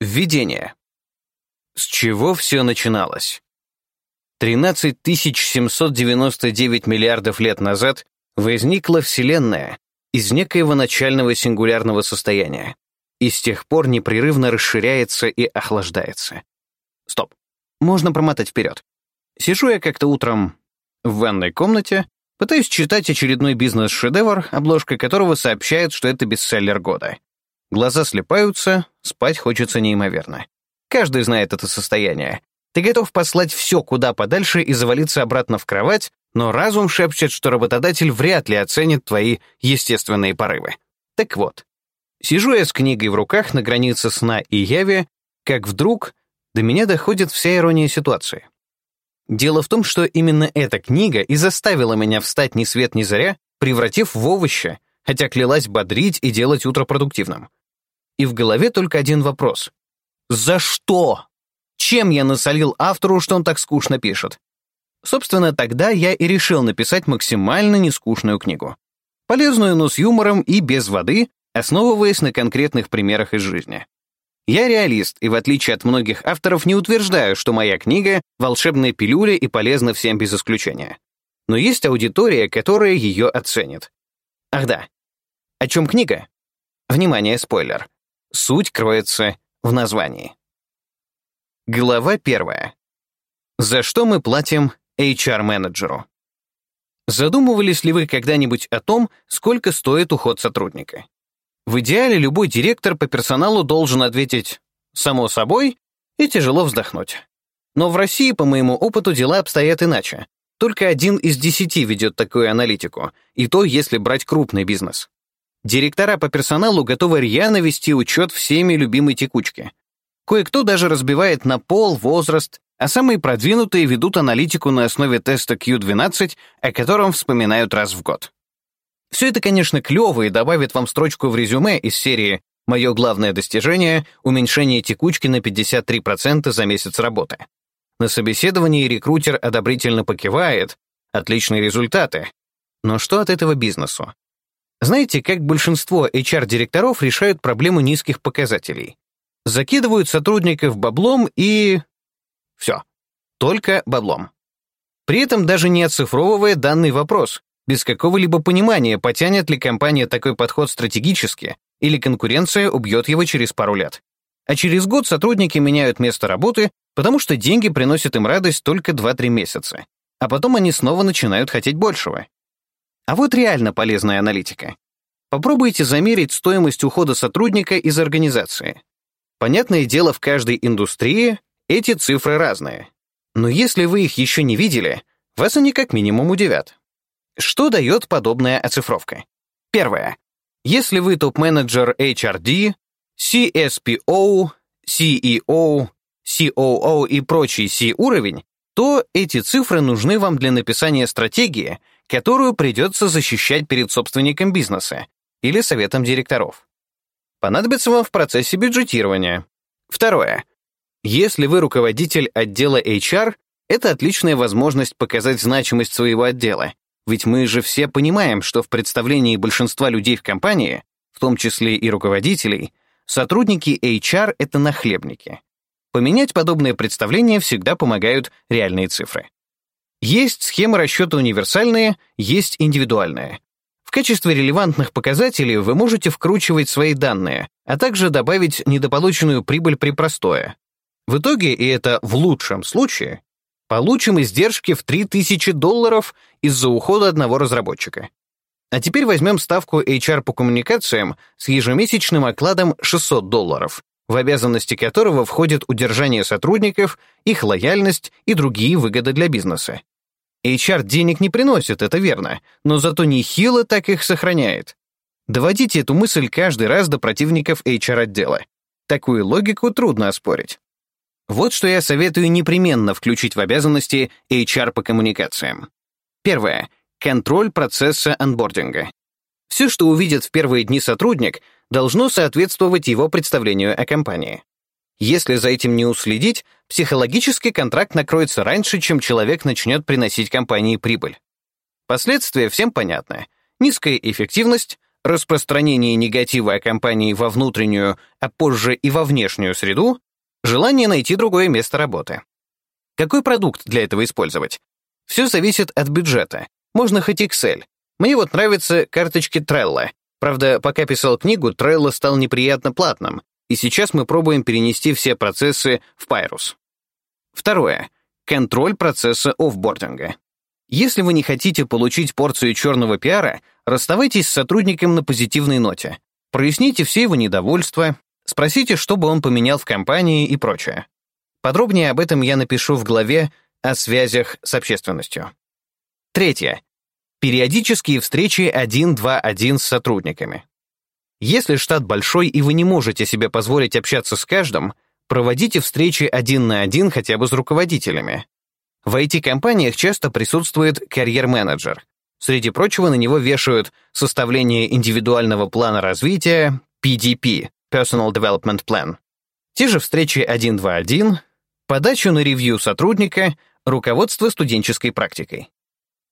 Введение. С чего все начиналось? 13 799 миллиардов лет назад возникла Вселенная из некоего начального сингулярного состояния и с тех пор непрерывно расширяется и охлаждается. Стоп. Можно промотать вперед. Сижу я как-то утром в ванной комнате, пытаюсь читать очередной бизнес-шедевр, обложка которого сообщает, что это бестселлер года. Глаза слепаются, спать хочется неимоверно. Каждый знает это состояние. Ты готов послать все куда подальше и завалиться обратно в кровать, но разум шепчет, что работодатель вряд ли оценит твои естественные порывы. Так вот, сижу я с книгой в руках на границе сна и яви, как вдруг до меня доходит вся ирония ситуации. Дело в том, что именно эта книга и заставила меня встать ни свет ни заря, превратив в овоща, хотя клялась бодрить и делать утро продуктивным. И в голове только один вопрос. За что? Чем я насолил автору, что он так скучно пишет? Собственно, тогда я и решил написать максимально нескучную книгу. Полезную, но с юмором и без воды, основываясь на конкретных примерах из жизни. Я реалист, и в отличие от многих авторов не утверждаю, что моя книга — волшебная пилюля и полезна всем без исключения. Но есть аудитория, которая ее оценит. Ах да. О чем книга? Внимание, спойлер. Суть кроется в названии. Глава первая. За что мы платим HR-менеджеру? Задумывались ли вы когда-нибудь о том, сколько стоит уход сотрудника? В идеале любой директор по персоналу должен ответить «само собой» и тяжело вздохнуть. Но в России, по моему опыту, дела обстоят иначе. Только один из десяти ведет такую аналитику, и то, если брать крупный бизнес. Директора по персоналу готовы рьяно вести учет всеми любимой текучки. Кое-кто даже разбивает на пол, возраст, а самые продвинутые ведут аналитику на основе теста Q12, о котором вспоминают раз в год. Все это, конечно, клево и добавит вам строчку в резюме из серии «Мое главное достижение — уменьшение текучки на 53% за месяц работы». На собеседовании рекрутер одобрительно покивает, отличные результаты. Но что от этого бизнесу? Знаете, как большинство HR-директоров решают проблему низких показателей? Закидывают сотрудников баблом и... Все. Только баблом. При этом даже не оцифровывая данный вопрос, без какого-либо понимания, потянет ли компания такой подход стратегически, или конкуренция убьет его через пару лет. А через год сотрудники меняют место работы, потому что деньги приносят им радость только 2-3 месяца. А потом они снова начинают хотеть большего. А вот реально полезная аналитика. Попробуйте замерить стоимость ухода сотрудника из организации. Понятное дело, в каждой индустрии эти цифры разные. Но если вы их еще не видели, вас они как минимум удивят. Что дает подобная оцифровка? Первое. Если вы топ-менеджер HRD, CSPO, CEO, COO и прочий C-уровень, то эти цифры нужны вам для написания стратегии, которую придется защищать перед собственником бизнеса или советом директоров. Понадобится вам в процессе бюджетирования. Второе. Если вы руководитель отдела HR, это отличная возможность показать значимость своего отдела, ведь мы же все понимаем, что в представлении большинства людей в компании, в том числе и руководителей, сотрудники HR — это нахлебники. Поменять подобное представление всегда помогают реальные цифры. Есть схемы расчета универсальные, есть индивидуальные. В качестве релевантных показателей вы можете вкручивать свои данные, а также добавить недополученную прибыль при простое. В итоге, и это в лучшем случае, получим издержки в 3000 долларов из-за ухода одного разработчика. А теперь возьмем ставку HR по коммуникациям с ежемесячным окладом 600 долларов, в обязанности которого входит удержание сотрудников, их лояльность и другие выгоды для бизнеса. HR денег не приносит, это верно, но зато нехило так их сохраняет. Доводите эту мысль каждый раз до противников HR-отдела. Такую логику трудно оспорить. Вот что я советую непременно включить в обязанности HR по коммуникациям. Первое. Контроль процесса анбординга. Все, что увидит в первые дни сотрудник, должно соответствовать его представлению о компании. Если за этим не уследить, психологический контракт накроется раньше, чем человек начнет приносить компании прибыль. Последствия всем понятны. Низкая эффективность, распространение негатива о компании во внутреннюю, а позже и во внешнюю среду, желание найти другое место работы. Какой продукт для этого использовать? Все зависит от бюджета. Можно хоть Excel. Мне вот нравятся карточки Trello. Правда, пока писал книгу, Trello стал неприятно платным, и сейчас мы пробуем перенести все процессы в Pyrus. Второе. Контроль процесса офбординга. Если вы не хотите получить порцию черного пиара, расставайтесь с сотрудником на позитивной ноте. Проясните все его недовольства, спросите, что бы он поменял в компании и прочее. Подробнее об этом я напишу в главе о связях с общественностью. Третье. Периодические встречи 1-2-1 с сотрудниками. Если штат большой и вы не можете себе позволить общаться с каждым, проводите встречи один на один хотя бы с руководителями. В IT-компаниях часто присутствует карьер-менеджер. Среди прочего на него вешают составление индивидуального плана развития, PDP, Personal Development Plan, те же встречи 1-2-1, подачу на ревью сотрудника, руководство студенческой практикой.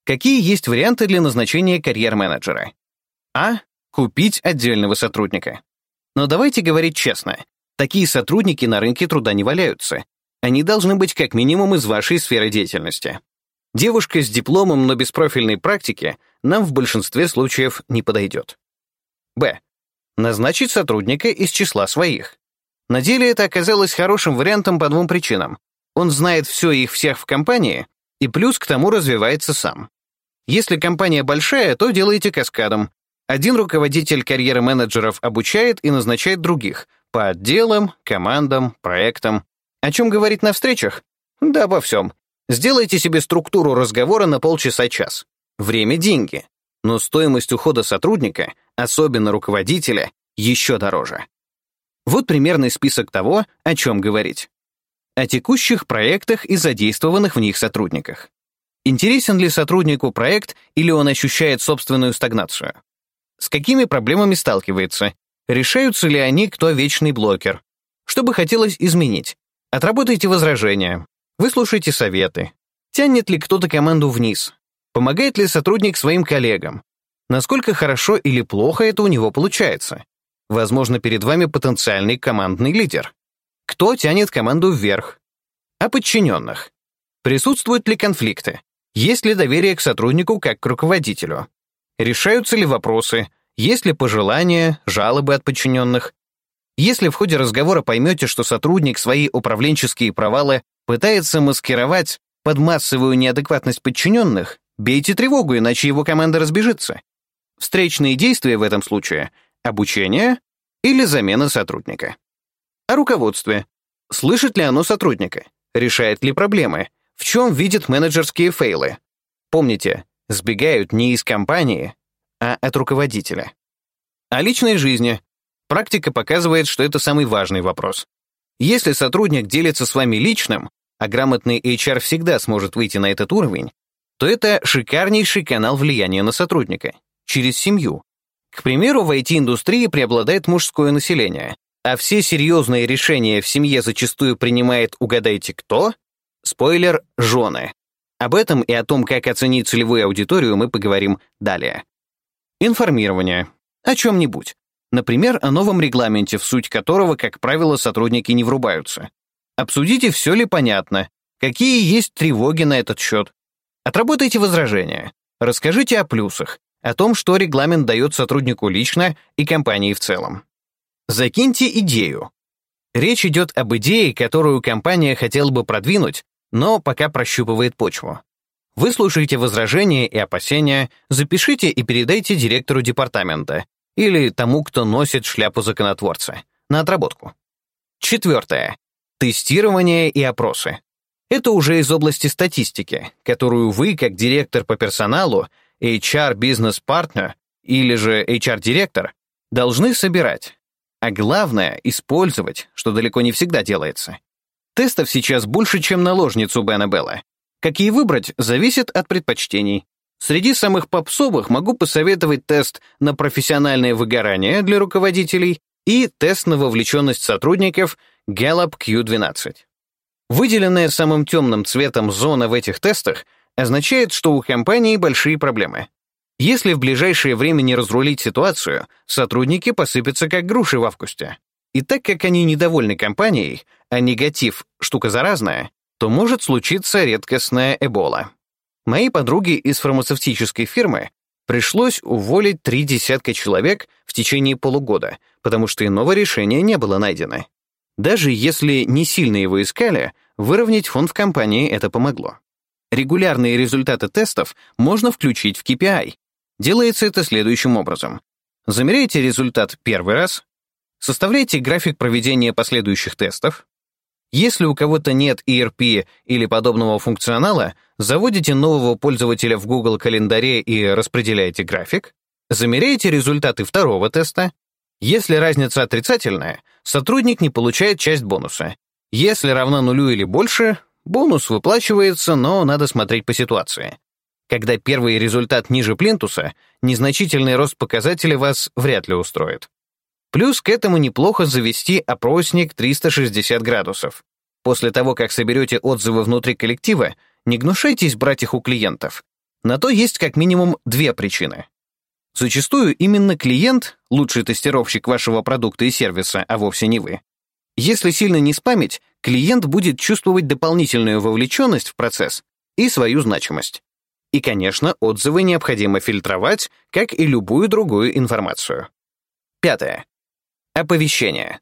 Какие есть варианты для назначения карьер-менеджера? А. Купить отдельного сотрудника. Но давайте говорить честно. Такие сотрудники на рынке труда не валяются. Они должны быть как минимум из вашей сферы деятельности. Девушка с дипломом, но без профильной практики нам в большинстве случаев не подойдет. Б. Назначить сотрудника из числа своих. На деле это оказалось хорошим вариантом по двум причинам. Он знает все их всех в компании, и плюс к тому развивается сам. Если компания большая, то делайте каскадом. Один руководитель карьеры менеджеров обучает и назначает других по отделам, командам, проектам. О чем говорить на встречах? Да обо всем. Сделайте себе структуру разговора на полчаса-час. Время — деньги. Но стоимость ухода сотрудника, особенно руководителя, еще дороже. Вот примерный список того, о чем говорить. О текущих проектах и задействованных в них сотрудниках. Интересен ли сотруднику проект или он ощущает собственную стагнацию? С какими проблемами сталкивается? Решаются ли они, кто вечный блокер? Что бы хотелось изменить? Отработайте возражения. Выслушайте советы. Тянет ли кто-то команду вниз? Помогает ли сотрудник своим коллегам? Насколько хорошо или плохо это у него получается? Возможно, перед вами потенциальный командный лидер. Кто тянет команду вверх? О подчиненных. Присутствуют ли конфликты? Есть ли доверие к сотруднику как к руководителю? Решаются ли вопросы? Есть ли пожелания, жалобы от подчиненных? Если в ходе разговора поймете, что сотрудник свои управленческие провалы пытается маскировать под массовую неадекватность подчиненных, бейте тревогу, иначе его команда разбежится. Встречные действия в этом случае — обучение или замена сотрудника. О руководстве. Слышит ли оно сотрудника? Решает ли проблемы? В чем видит менеджерские фейлы? Помните, сбегают не из компании, а от руководителя. О личной жизни. Практика показывает, что это самый важный вопрос. Если сотрудник делится с вами личным, а грамотный HR всегда сможет выйти на этот уровень, то это шикарнейший канал влияния на сотрудника, через семью. К примеру, в IT-индустрии преобладает мужское население, а все серьезные решения в семье зачастую принимает угадайте кто? Спойлер — жены. Об этом и о том, как оценить целевую аудиторию, мы поговорим далее. Информирование. О чем-нибудь. Например, о новом регламенте, в суть которого, как правило, сотрудники не врубаются. Обсудите, все ли понятно, какие есть тревоги на этот счет. Отработайте возражения. Расскажите о плюсах, о том, что регламент дает сотруднику лично и компании в целом. Закиньте идею. Речь идет об идее, которую компания хотела бы продвинуть, но пока прощупывает почву. Выслушайте возражения и опасения, запишите и передайте директору департамента или тому, кто носит шляпу законотворца, на отработку. Четвертое. Тестирование и опросы. Это уже из области статистики, которую вы, как директор по персоналу, HR-бизнес-партнер или же HR-директор, должны собирать. А главное — использовать, что далеко не всегда делается. Тестов сейчас больше, чем наложниц у Бена Белла. Какие выбрать, зависит от предпочтений. Среди самых попсовых могу посоветовать тест на профессиональное выгорание для руководителей и тест на вовлеченность сотрудников Gallup Q12. Выделенная самым темным цветом зона в этих тестах означает, что у компании большие проблемы. Если в ближайшее время не разрулить ситуацию, сотрудники посыпятся как груши в августе. И так как они недовольны компанией, а негатив — штука заразная, то может случиться редкостная эбола. Моей подруге из фармацевтической фирмы пришлось уволить три десятка человек в течение полугода, потому что иного решения не было найдено. Даже если не сильно его искали, выровнять фонд в компании это помогло. Регулярные результаты тестов можно включить в KPI, Делается это следующим образом. Замеряйте результат первый раз, составляйте график проведения последующих тестов. Если у кого-то нет ERP или подобного функционала, заводите нового пользователя в Google календаре и распределяйте график. Замеряйте результаты второго теста. Если разница отрицательная, сотрудник не получает часть бонуса. Если равна нулю или больше, бонус выплачивается, но надо смотреть по ситуации. Когда первый результат ниже плинтуса, незначительный рост показателя вас вряд ли устроит. Плюс к этому неплохо завести опросник 360 градусов. После того, как соберете отзывы внутри коллектива, не гнушайтесь брать их у клиентов. На то есть как минимум две причины. Зачастую именно клиент — лучший тестировщик вашего продукта и сервиса, а вовсе не вы. Если сильно не спамить, клиент будет чувствовать дополнительную вовлеченность в процесс и свою значимость. И, конечно, отзывы необходимо фильтровать, как и любую другую информацию. Пятое. Оповещение.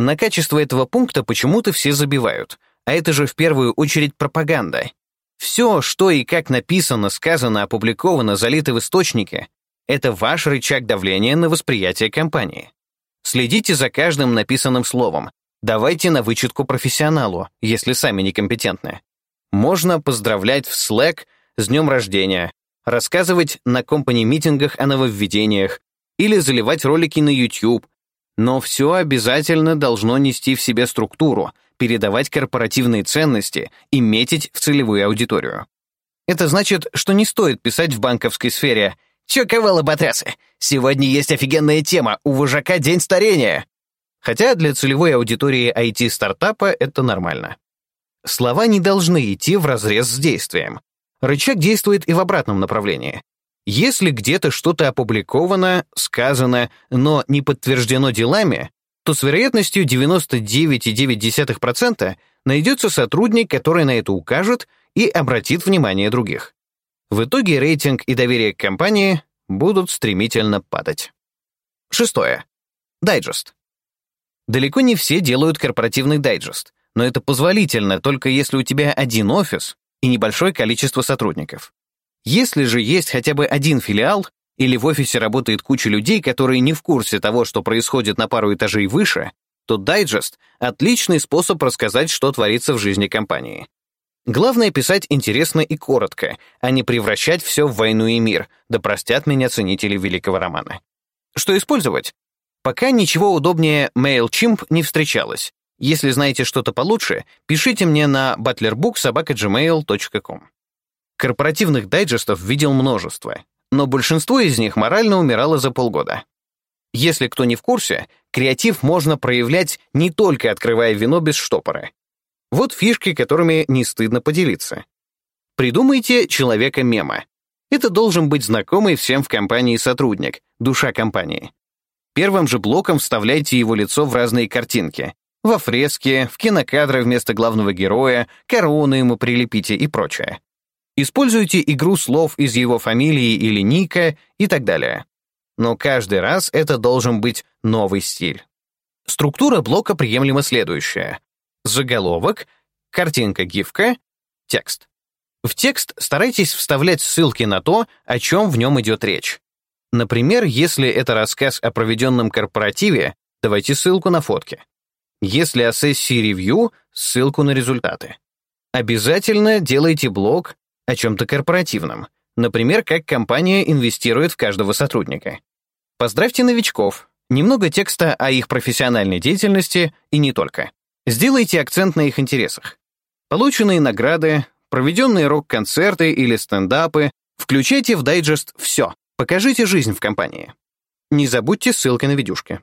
На качество этого пункта почему-то все забивают, а это же в первую очередь пропаганда. Все, что и как написано, сказано, опубликовано, залито в источнике, это ваш рычаг давления на восприятие компании. Следите за каждым написанным словом. Давайте на вычетку профессионалу, если сами некомпетентны. Можно поздравлять в Slack с днем рождения, рассказывать на компани-митингах о нововведениях или заливать ролики на YouTube, но все обязательно должно нести в себе структуру, передавать корпоративные ценности и метить в целевую аудиторию. Это значит, что не стоит писать в банковской сфере «Чё кого лоботрясы? Сегодня есть офигенная тема, у вожака день старения!» Хотя для целевой аудитории IT-стартапа это нормально. Слова не должны идти вразрез с действием. Рычаг действует и в обратном направлении. Если где-то что-то опубликовано, сказано, но не подтверждено делами, то с вероятностью 99,9% найдется сотрудник, который на это укажет и обратит внимание других. В итоге рейтинг и доверие к компании будут стремительно падать. Шестое. Дайджест. Далеко не все делают корпоративный дайджест, но это позволительно только если у тебя один офис, и небольшое количество сотрудников. Если же есть хотя бы один филиал, или в офисе работает куча людей, которые не в курсе того, что происходит на пару этажей выше, то дайджест — отличный способ рассказать, что творится в жизни компании. Главное писать интересно и коротко, а не превращать все в войну и мир, да простят меня ценители великого романа. Что использовать? Пока ничего удобнее MailChimp не встречалось, если знаете что-то получше, пишите мне на butlerbook.gmail.com. Корпоративных дайджестов видел множество, но большинство из них морально умирало за полгода. Если кто не в курсе, креатив можно проявлять не только открывая вино без штопора. Вот фишки, которыми не стыдно поделиться. Придумайте человека-мема. Это должен быть знакомый всем в компании сотрудник, душа компании. Первым же блоком вставляйте его лицо в разные картинки, во фреске, в кинокадры вместо главного героя, корону ему прилепите и прочее. Используйте игру слов из его фамилии или ника и так далее. Но каждый раз это должен быть новый стиль. Структура блока приемлема следующая. Заголовок, картинка-гифка, текст. В текст старайтесь вставлять ссылки на то, о чем в нем идет речь. Например, если это рассказ о проведенном корпоративе, давайте ссылку на фотки. Если о сессии ревью, ссылку на результаты. Обязательно делайте блог о чем-то корпоративном, например, как компания инвестирует в каждого сотрудника. Поздравьте новичков, немного текста о их профессиональной деятельности и не только. Сделайте акцент на их интересах. Полученные награды, проведенные рок-концерты или стендапы, включайте в дайджест все, покажите жизнь в компании. Не забудьте ссылки на видюшки.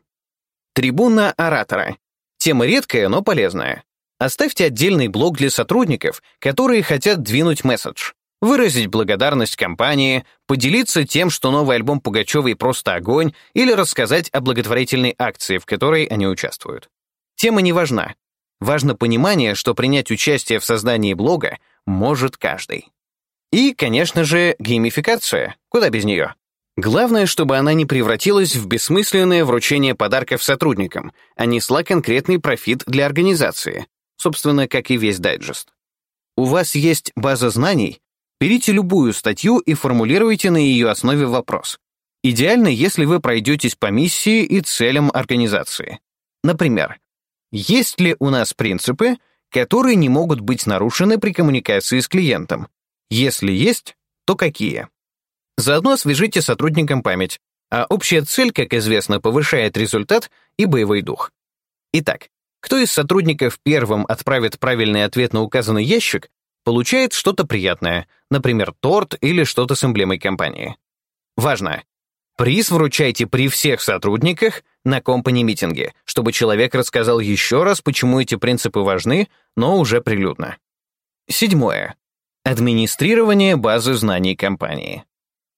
Трибуна оратора. Тема редкая, но полезная. Оставьте отдельный блок для сотрудников, которые хотят двинуть месседж. Выразить благодарность компании, поделиться тем, что новый альбом Пугачевой просто огонь, или рассказать о благотворительной акции, в которой они участвуют. Тема не важна. Важно понимание, что принять участие в создании блога может каждый. И, конечно же, геймификация. Куда без нее? Главное, чтобы она не превратилась в бессмысленное вручение подарков сотрудникам, а несла конкретный профит для организации, собственно, как и весь дайджест. У вас есть база знаний, Берите любую статью и формулируйте на ее основе вопрос. Идеально, если вы пройдетесь по миссии и целям организации. Например, есть ли у нас принципы, которые не могут быть нарушены при коммуникации с клиентом? Если есть, то какие? Заодно освежите сотрудникам память, а общая цель, как известно, повышает результат и боевой дух. Итак, кто из сотрудников первым отправит правильный ответ на указанный ящик, получает что-то приятное, например, торт или что-то с эмблемой компании. Важно! Приз вручайте при всех сотрудниках на компани-митинге, чтобы человек рассказал еще раз, почему эти принципы важны, но уже прилюдно. Седьмое. Администрирование базы знаний компании.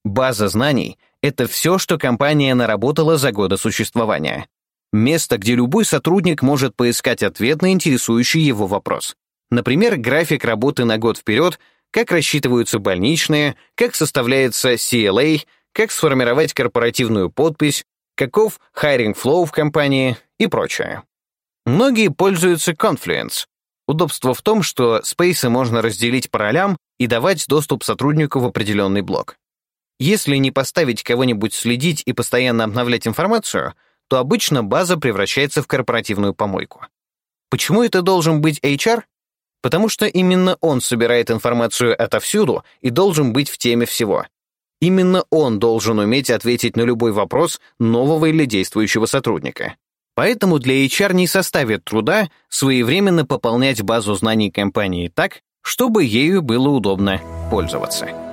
База знаний — это все, что компания наработала за годы существования. Место, где любой сотрудник может поискать ответ на интересующий его вопрос. Например, график работы на год вперед, как рассчитываются больничные, как составляется CLA, как сформировать корпоративную подпись, каков hiring flow в компании и прочее. Многие пользуются Confluence. Удобство в том, что спейсы можно разделить по ролям и давать доступ сотруднику в определенный блок. Если не поставить кого-нибудь следить и постоянно обновлять информацию, то обычно база превращается в корпоративную помойку. Почему это должен быть HR? Потому что именно он собирает информацию отовсюду и должен быть в теме всего. Именно он должен уметь ответить на любой вопрос нового или действующего сотрудника. Поэтому для HR не составит труда своевременно пополнять базу знаний компании так, чтобы ею было удобно пользоваться.